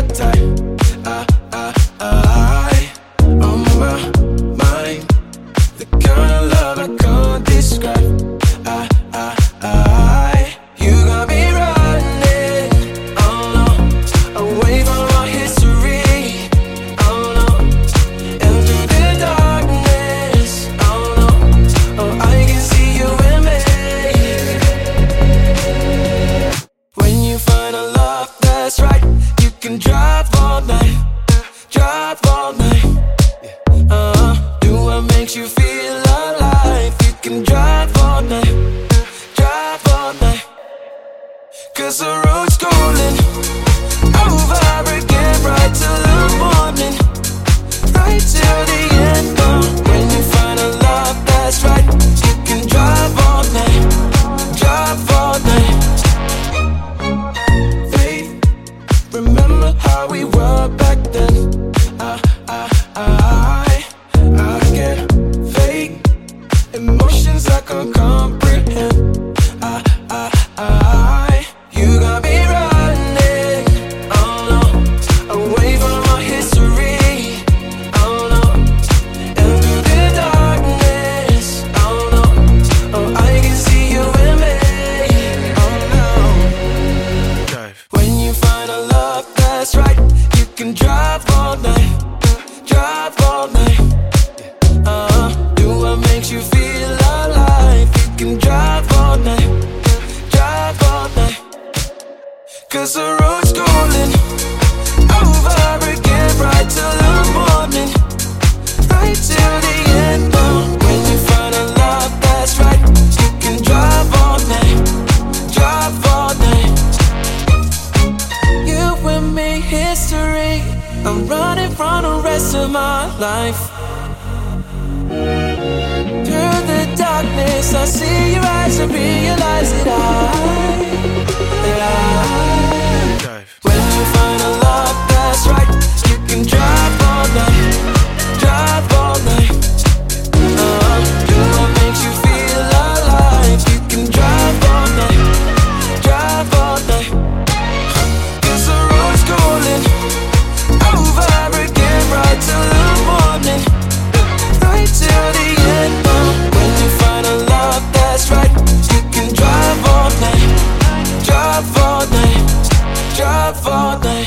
your time. Makes you feel alive. You can drive I can't comprehend. I, I, I, you got me running, oh no, away from our history, oh no, and through the darkness, oh no, oh I can see you in me, oh no. Drive. When you find a love that's right, you can drive all night, Cause the road's calling over again, right till the morning, right till the end. Oh, when you find a love that's right, you can drive all night, drive all night. You and me, history. I'm running from the rest of my life. Through the darkness, I see your eyes and realize that I, for the